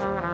Uh-huh.